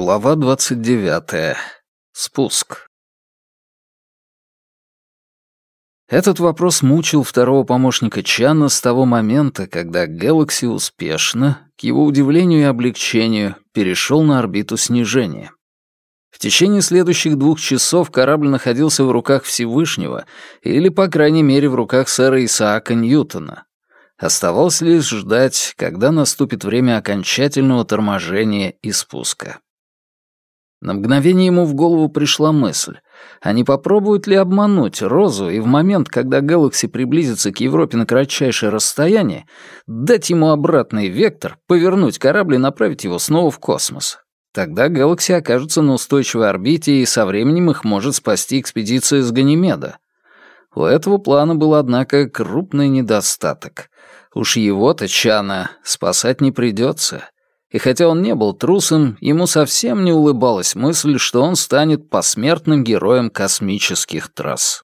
Глава 29. Спуск. Этот вопрос мучил второго помощника Чана с того момента, когда Galaxy успешно, к его удивлению и облегчению, перешел на орбиту снижения. В течение следующих двух часов корабль находился в руках Всевышнего, или, по крайней мере, в руках сэра Исаака Ньютона. Оставалось лишь ждать, когда наступит время окончательного торможения и спуска. На мгновение ему в голову пришла мысль, а не попробуют ли обмануть Розу и в момент, когда Гэлакси приблизится к Европе на кратчайшее расстояние, дать ему обратный вектор, повернуть корабль и направить его снова в космос. Тогда Гэлакси окажется на устойчивой орбите, и со временем их может спасти экспедиция с Ганимеда. У этого плана был, однако, крупный недостаток. Уж его-то, Чана, спасать не придется и хотя он не был трусом, ему совсем не улыбалась мысль, что он станет посмертным героем космических трасс.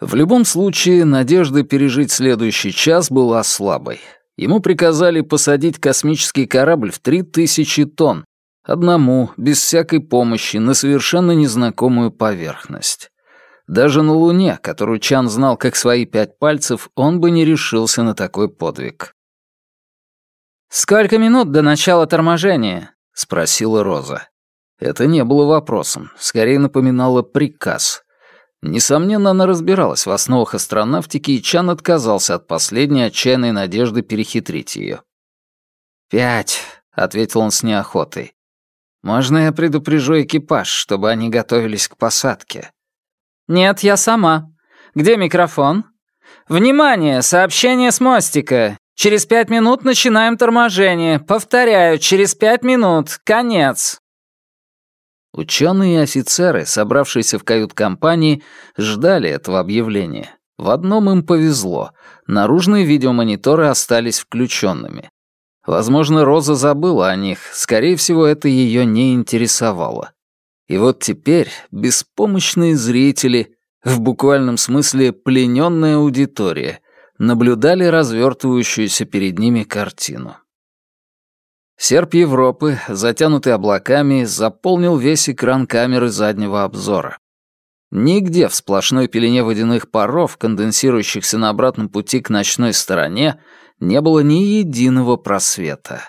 В любом случае, надежда пережить следующий час была слабой. Ему приказали посадить космический корабль в 3000 тонн, одному, без всякой помощи, на совершенно незнакомую поверхность. Даже на Луне, которую Чан знал как свои пять пальцев, он бы не решился на такой подвиг. «Сколько минут до начала торможения?» — спросила Роза. Это не было вопросом, скорее напоминало приказ. Несомненно, она разбиралась в основах астронавтики, и Чан отказался от последней отчаянной надежды перехитрить ее. «Пять», — ответил он с неохотой. «Можно я предупрежу экипаж, чтобы они готовились к посадке?» «Нет, я сама. Где микрофон?» «Внимание! Сообщение с мостика! Через пять минут начинаем торможение. Повторяю, через пять минут. Конец». Ученые и офицеры, собравшиеся в кают-компании, ждали этого объявления. В одном им повезло. Наружные видеомониторы остались включенными. Возможно, Роза забыла о них, скорее всего, это ее не интересовало. И вот теперь беспомощные зрители, в буквальном смысле плененная аудитория, наблюдали развертывающуюся перед ними картину. Серп Европы, затянутый облаками, заполнил весь экран камеры заднего обзора. Нигде в сплошной пелене водяных паров, конденсирующихся на обратном пути к ночной стороне, не было ни единого просвета.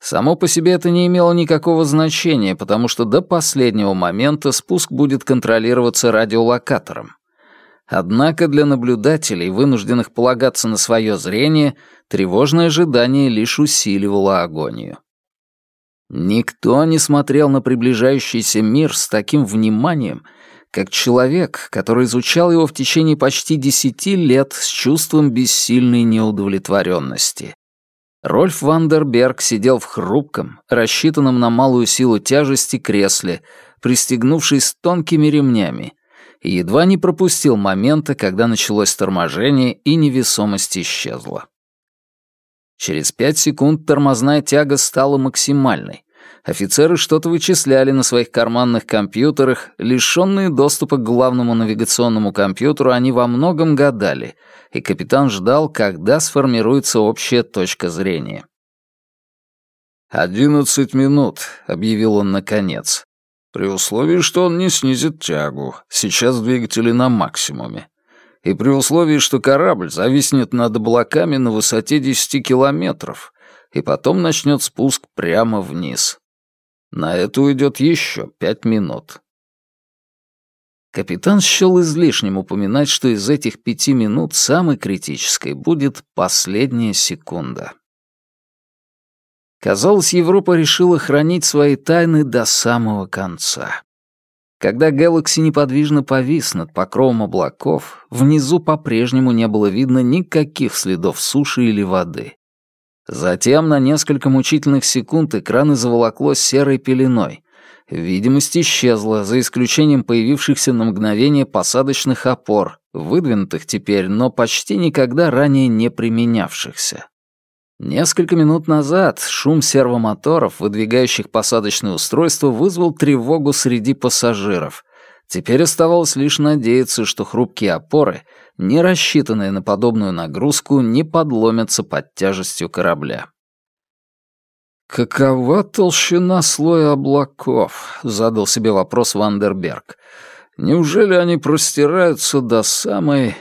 Само по себе это не имело никакого значения, потому что до последнего момента спуск будет контролироваться радиолокатором. Однако для наблюдателей, вынужденных полагаться на свое зрение, тревожное ожидание лишь усиливало агонию. Никто не смотрел на приближающийся мир с таким вниманием, как человек, который изучал его в течение почти десяти лет с чувством бессильной неудовлетворенности. Рольф Вандерберг сидел в хрупком, рассчитанном на малую силу тяжести кресле, пристегнувшись тонкими ремнями, и едва не пропустил момента, когда началось торможение и невесомость исчезла. Через пять секунд тормозная тяга стала максимальной. Офицеры что-то вычисляли на своих карманных компьютерах, лишенные доступа к главному навигационному компьютеру, они во многом гадали, и капитан ждал, когда сформируется общая точка зрения. «Одиннадцать минут», — объявил он наконец. При условии, что он не снизит тягу. Сейчас двигатели на максимуме. И при условии, что корабль зависнет над облаками на высоте 10 километров, и потом начнет спуск прямо вниз. На это уйдет еще пять минут. Капитан счел излишним упоминать, что из этих пяти минут самой критической будет последняя секунда. Казалось, Европа решила хранить свои тайны до самого конца. Когда Galaxy неподвижно повис над покровом облаков, внизу по-прежнему не было видно никаких следов суши или воды. Затем на несколько мучительных секунд экраны заволокло серой пеленой. Видимость исчезла, за исключением появившихся на мгновение посадочных опор, выдвинутых теперь, но почти никогда ранее не применявшихся. Несколько минут назад шум сервомоторов, выдвигающих посадочное устройство, вызвал тревогу среди пассажиров. Теперь оставалось лишь надеяться, что хрупкие опоры, не рассчитанные на подобную нагрузку, не подломятся под тяжестью корабля. «Какова толщина слоя облаков?» — задал себе вопрос Вандерберг. «Неужели они простираются до самой...»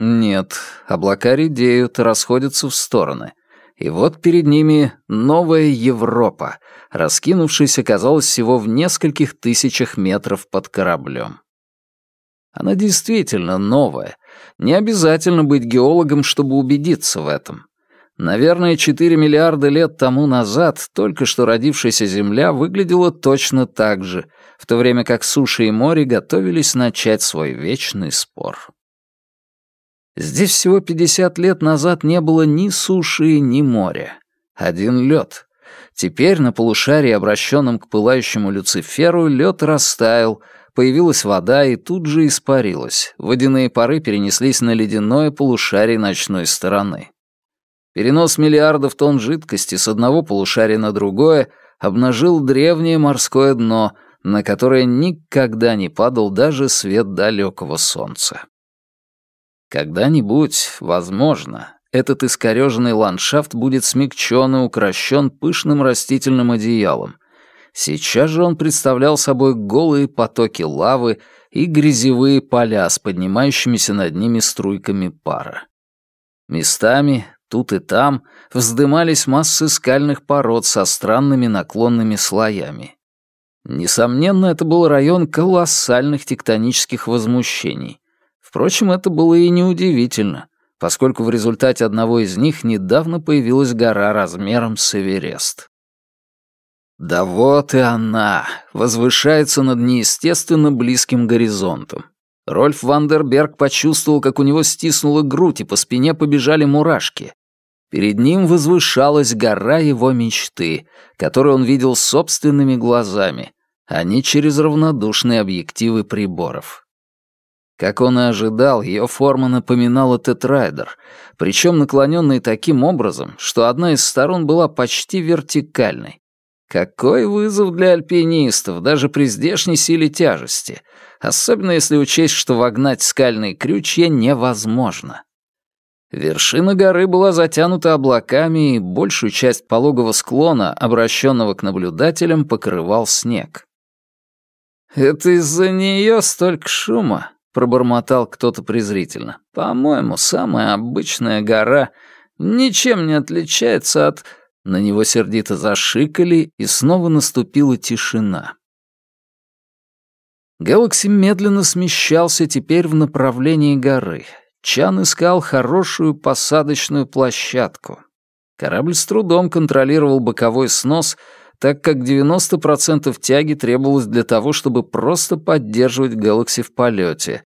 Нет, облака редеют, расходятся в стороны. И вот перед ними новая Европа, раскинувшаяся, казалось, всего в нескольких тысячах метров под кораблем. Она действительно новая. Не обязательно быть геологом, чтобы убедиться в этом. Наверное, 4 миллиарда лет тому назад только что родившаяся Земля выглядела точно так же, в то время как суши и море готовились начать свой вечный спор. Здесь всего 50 лет назад не было ни суши, ни моря. Один лед. Теперь на полушарии, обращенном к пылающему Люциферу, лед растаял, появилась вода и тут же испарилась. Водяные пары перенеслись на ледяное полушарие ночной стороны. Перенос миллиардов тонн жидкости с одного полушария на другое обнажил древнее морское дно, на которое никогда не падал даже свет далекого солнца. Когда-нибудь, возможно, этот искореженный ландшафт будет смягчен и укращен пышным растительным одеялом. Сейчас же он представлял собой голые потоки лавы и грязевые поля с поднимающимися над ними струйками пара. Местами Тут и там вздымались массы скальных пород со странными наклонными слоями. Несомненно, это был район колоссальных тектонических возмущений. Впрочем, это было и неудивительно, поскольку в результате одного из них недавно появилась гора размером с Эверест. Да вот и она, возвышается над неестественно близким горизонтом. Рольф Вандерберг почувствовал, как у него стиснула грудь, и по спине побежали мурашки. Перед ним возвышалась гора его мечты, которую он видел собственными глазами, а не через равнодушные объективы приборов. Как он и ожидал, ее форма напоминала тетрайдер, причем наклоненный таким образом, что одна из сторон была почти вертикальной. Какой вызов для альпинистов, даже при здешней силе тяжести, особенно если учесть, что вогнать скальные крючья невозможно. Вершина горы была затянута облаками, и большую часть пологого склона, обращенного к наблюдателям, покрывал снег. «Это из-за нее столько шума», — пробормотал кто-то презрительно. «По-моему, самая обычная гора ничем не отличается от...» На него сердито зашикали, и снова наступила тишина. Гэлакси медленно смещался теперь в направлении горы — Чан искал хорошую посадочную площадку. Корабль с трудом контролировал боковой снос, так как 90% тяги требовалось для того, чтобы просто поддерживать Galaxy в полете.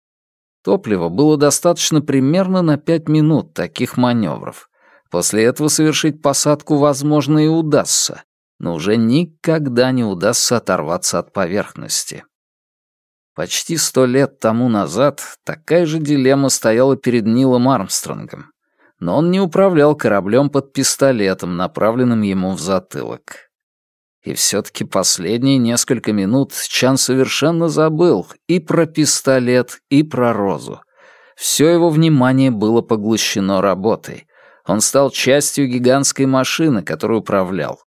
Топлива было достаточно примерно на 5 минут таких маневров. После этого совершить посадку, возможно, и удастся, но уже никогда не удастся оторваться от поверхности. Почти сто лет тому назад такая же дилемма стояла перед Нилом Армстронгом, но он не управлял кораблем под пистолетом, направленным ему в затылок. И все-таки последние несколько минут Чан совершенно забыл и про пистолет, и про Розу. Все его внимание было поглощено работой. Он стал частью гигантской машины, которую управлял.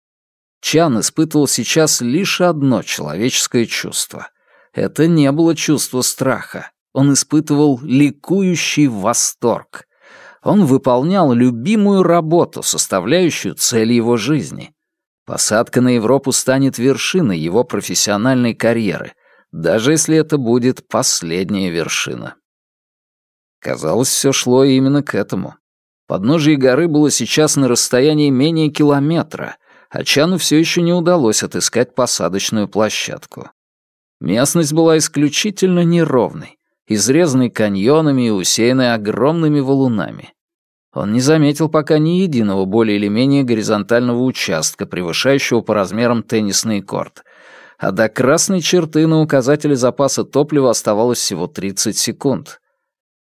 Чан испытывал сейчас лишь одно человеческое чувство — это не было чувство страха. Он испытывал ликующий восторг. Он выполнял любимую работу, составляющую цель его жизни. Посадка на Европу станет вершиной его профессиональной карьеры, даже если это будет последняя вершина. Казалось, все шло именно к этому. Подножие горы было сейчас на расстоянии менее километра, а Чану все еще не удалось отыскать посадочную площадку. Местность была исключительно неровной, изрезанной каньонами и усеянной огромными валунами. Он не заметил пока ни единого более или менее горизонтального участка, превышающего по размерам теннисный корт, а до красной черты на указателе запаса топлива оставалось всего 30 секунд.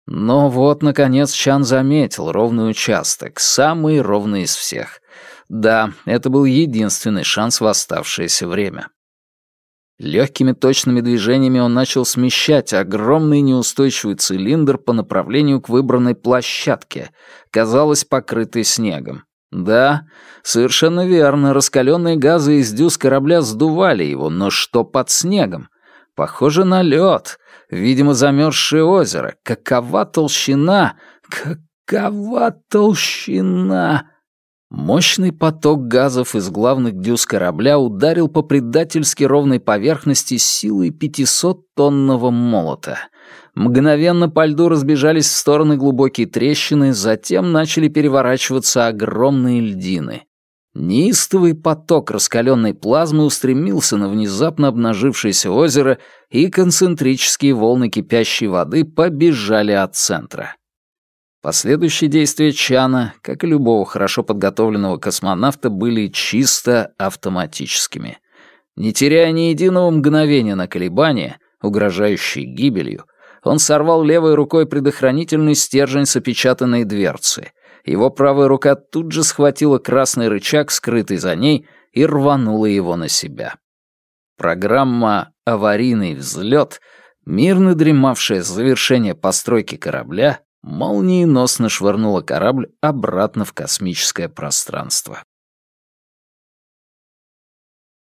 Но вот, наконец, Чан заметил ровный участок, самый ровный из всех. Да, это был единственный шанс в оставшееся время. Легкими точными движениями он начал смещать огромный неустойчивый цилиндр по направлению к выбранной площадке, казалось, покрытой снегом. Да, совершенно верно, раскаленные газы из дюз корабля сдували его, но что под снегом? Похоже на лед, видимо, замерзшее озеро. Какова толщина? Какова толщина? Мощный поток газов из главных дюз корабля ударил по предательски ровной поверхности силой 500-тонного молота. Мгновенно по льду разбежались в стороны глубокие трещины, затем начали переворачиваться огромные льдины. Неистовый поток раскаленной плазмы устремился на внезапно обнажившееся озеро, и концентрические волны кипящей воды побежали от центра. Последующие действия Чана, как и любого хорошо подготовленного космонавта, были чисто автоматическими. Не теряя ни единого мгновения на колебания, угрожающие гибелью, он сорвал левой рукой предохранительный стержень с опечатанной дверцы. Его правая рука тут же схватила красный рычаг, скрытый за ней, и рванула его на себя. Программа «Аварийный взлет», мирно дремавшая с завершения постройки корабля, молниеносно швырнула корабль обратно в космическое пространство.